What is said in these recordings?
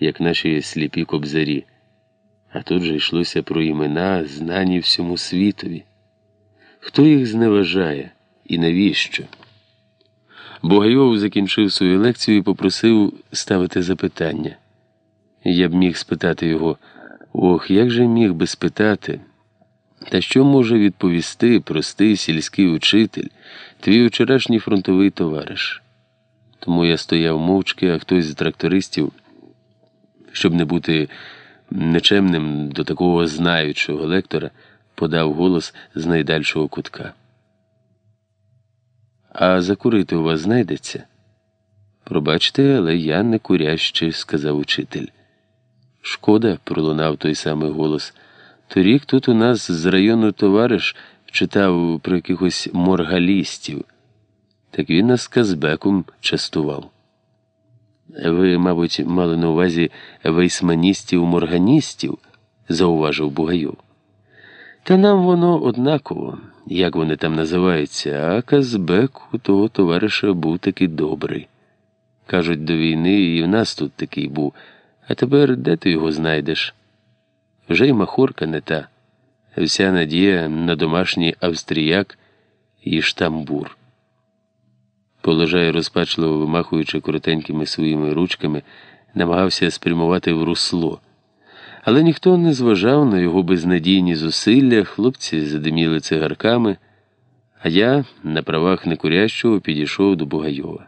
як наші сліпі кобзарі. А тут же йшлося про імена, знані всьому світові. Хто їх зневажає і навіщо? Бугайов закінчив свою лекцію і попросив ставити запитання. Я б міг спитати його, ох, як же міг би спитати? Та що може відповісти простий сільський учитель, твій вчорашній фронтовий товариш? Тому я стояв мовчки, а хтось з трактористів, щоб не бути нечемним до такого знаючого лектора, подав голос з найдальшого кутка. А закурити у вас знайдеться? Пробачте, але я не курящий, сказав учитель. Шкода, пролунав той самий голос. Торік тут у нас з району товариш читав про якихось моргалістів. Так він нас казбеком частував. Ви, мабуть, мали на увазі вейсманістів-морганістів, зауважив Бугайов. Та нам воно однаково, як вони там називаються, а Казбек у того товариша був такий добрий. Кажуть, до війни і в нас тут такий був, а тепер де ти його знайдеш? Вже й махорка не та, вся надія на домашній австріяк і штамбур. Полежає розпачливо вимахуючи коротенькими своїми ручками, намагався спрямувати в русло. Але ніхто не зважав на його безнадійні зусилля, хлопці задиміли цигарками, а я, на правах некурящого, підійшов до Бугайова.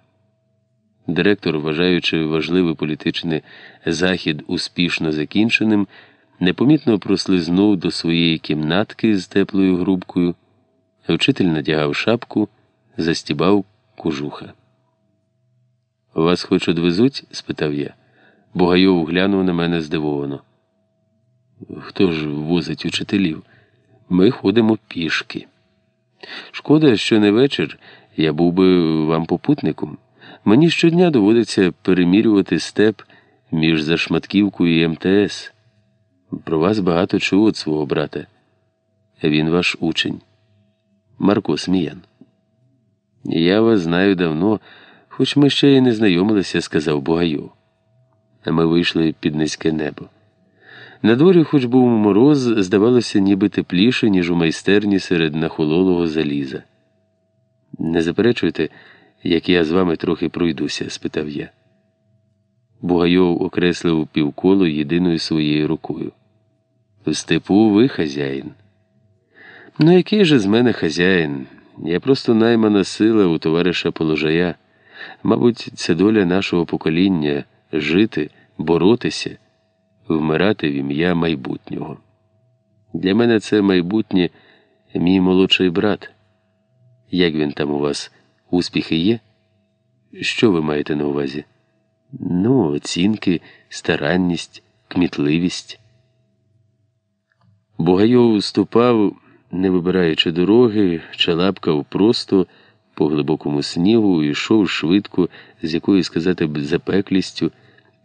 Директор, вважаючи важливий політичний захід успішно закінченим, непомітно прослизнув до своєї кімнатки з теплою грубкою. Вчитель надягав шапку, застібав кожуха. Вас хоч одвезуть? спитав я. Бугайов глянув на мене здивовано. Хто ж возить учителів? Ми ходимо пішки. Шкода, що не вечір я був би вам попутником. Мені щодня доводиться перемірювати степ між Зашматківкою і МТС. Про вас багато чув від свого брата. Він ваш учень. Марко Сміян. Я вас знаю давно, хоч ми ще й не знайомилися, сказав Бугайов. А ми вийшли під низьке небо. На дворі, хоч був мороз, здавалося, ніби тепліше, ніж у майстерні серед нахололого заліза. Не заперечуйте, як я з вами трохи пройдуся? спитав я. Бугайов окреслив півколо єдиною своєю рукою. В степу ви хазяїн. Ну, який же з мене хазяїн? Я просто наймана сила у товариша Положая. Мабуть, це доля нашого покоління жити, боротися, вмирати в ім'я майбутнього. Для мене це майбутнє мій молодший брат. Як він там у вас? Успіхи є? Що ви маєте на увазі? Ну, оцінки, старанність, кмітливість. Бугайов ступав, не вибираючи дороги, чалапкав просто по глибокому снігу і йшов швидко, з якою сказати запеклістю,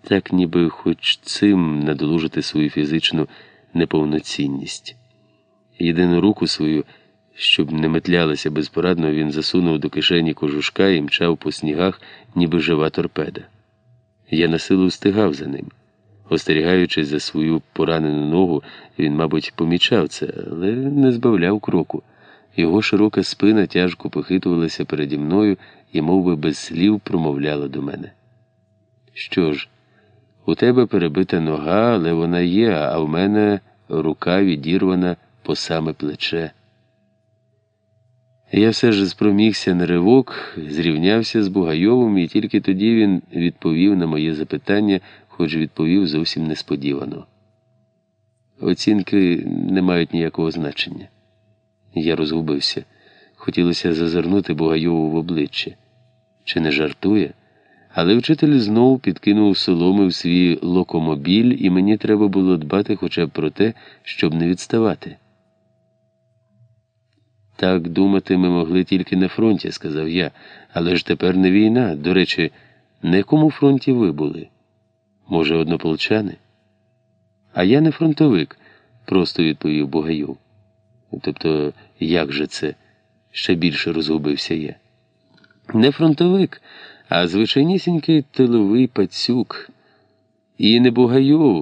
так ніби хоч цим надолужити свою фізичну неповноцінність. Єдину руку свою. Щоб не метлялися безпорадно, він засунув до кишені кожушка і мчав по снігах, ніби жива торпеда. Я на силу встигав за ним. Остерігаючись за свою поранену ногу, він, мабуть, помічав це, але не збавляв кроку. Його широка спина тяжко похитувалася переді мною і мов би, без слів промовляла до мене. Що ж, у тебе перебита нога, але вона є, а в мене рука відірвана по саме плече. Я все ж спромігся на ривок, зрівнявся з Бугайовим, і тільки тоді він відповів на моє запитання, хоч відповів зовсім несподівано. Оцінки не мають ніякого значення. Я розгубився. Хотілося зазирнути Бугайову в обличчя. Чи не жартує? Але вчитель знову підкинув соломи в свій локомобіль, і мені треба було дбати хоча б про те, щоб не відставати. Так думати ми могли тільки на фронті, сказав я, але ж тепер не війна. До речі, на якому фронті ви були? Може, однополчани? А я не фронтовик, просто відповів Бугайов. Тобто, як же це? Ще більше розгубився я. Не фронтовик, а звичайнісінький тиловий пацюк. І не бугаю.